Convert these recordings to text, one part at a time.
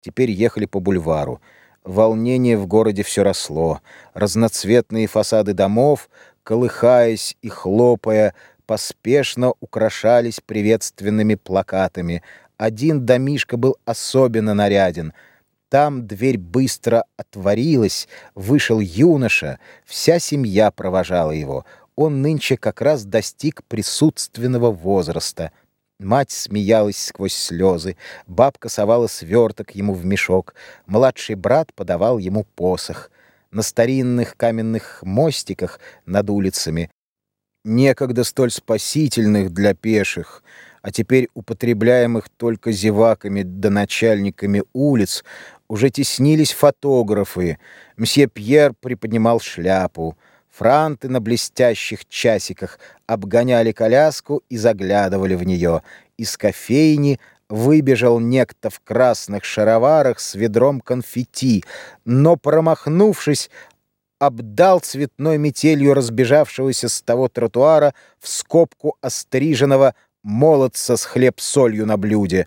Теперь ехали по бульвару. Волнение в городе все росло. Разноцветные фасады домов, колыхаясь и хлопая, поспешно украшались приветственными плакатами. Один домишко был особенно наряден. Там дверь быстро отворилась, вышел юноша, вся семья провожала его. Он нынче как раз достиг присутственного возраста — Мать смеялась сквозь слезы, бабка совала сверток ему в мешок, младший брат подавал ему посох. На старинных каменных мостиках над улицами, некогда столь спасительных для пеших, а теперь употребляемых только зеваками да начальниками улиц, уже теснились фотографы. Мсье Пьер приподнимал шляпу. Франты на блестящих часиках обгоняли коляску и заглядывали в нее. Из кофейни выбежал некто в красных шароварах с ведром конфетти, но, промахнувшись, обдал цветной метелью разбежавшегося с того тротуара в скобку остриженного молодца с хлеб-солью на блюде.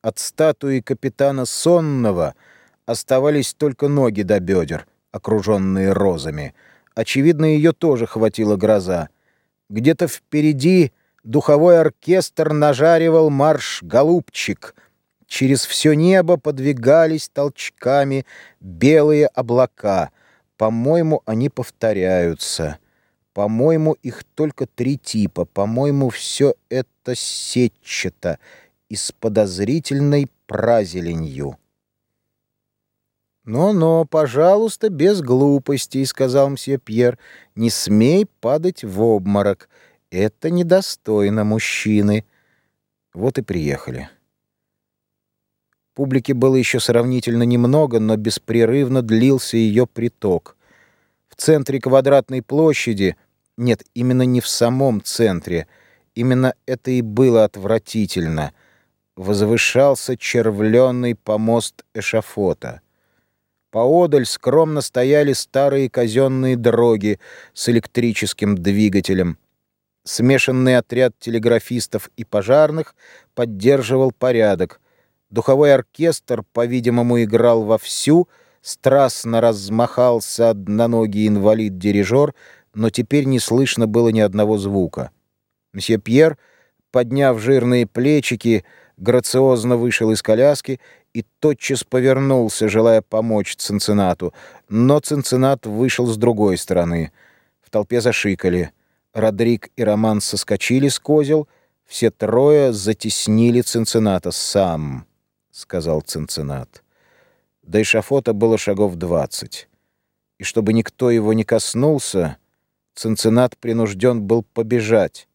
От статуи капитана Сонного оставались только ноги до бедер, окруженные розами — Очевидно, ее тоже хватила гроза. Где-то впереди духовой оркестр нажаривал марш «Голубчик». Через все небо подвигались толчками белые облака. По-моему, они повторяются. По-моему, их только три типа. По-моему, все это сетчато и с подозрительной празеленью. «Но-но, пожалуйста, без глупостей», — сказал мсье Пьер. «Не смей падать в обморок. Это недостойно мужчины». Вот и приехали. Публики было еще сравнительно немного, но беспрерывно длился ее приток. В центре квадратной площади, нет, именно не в самом центре, именно это и было отвратительно, возвышался червленный помост эшафота — Поодаль скромно стояли старые казенные дороги с электрическим двигателем. Смешанный отряд телеграфистов и пожарных поддерживал порядок. Духовой оркестр, по-видимому, играл вовсю, страстно размахался одноногий инвалид-дирижер, но теперь не слышно было ни одного звука. Мсье Пьер, подняв жирные плечики, грациозно вышел из коляски и тотчас повернулся, желая помочь Цинциннату, но Цинциннат вышел с другой стороны. В толпе зашикали. Родрик и Роман соскочили с козел, все трое затеснили Цинцинната. «Сам», — сказал Цинциннат. До эшафота было шагов двадцать. И чтобы никто его не коснулся, Цинциннат принужден был побежать.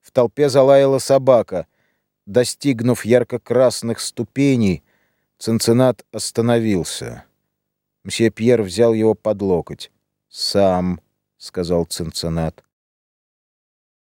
В толпе залаяла собака — Достигнув ярко-красных ступеней, Цинциннат остановился. Мсье Пьер взял его под локоть. «Сам», — сказал Цинциннат.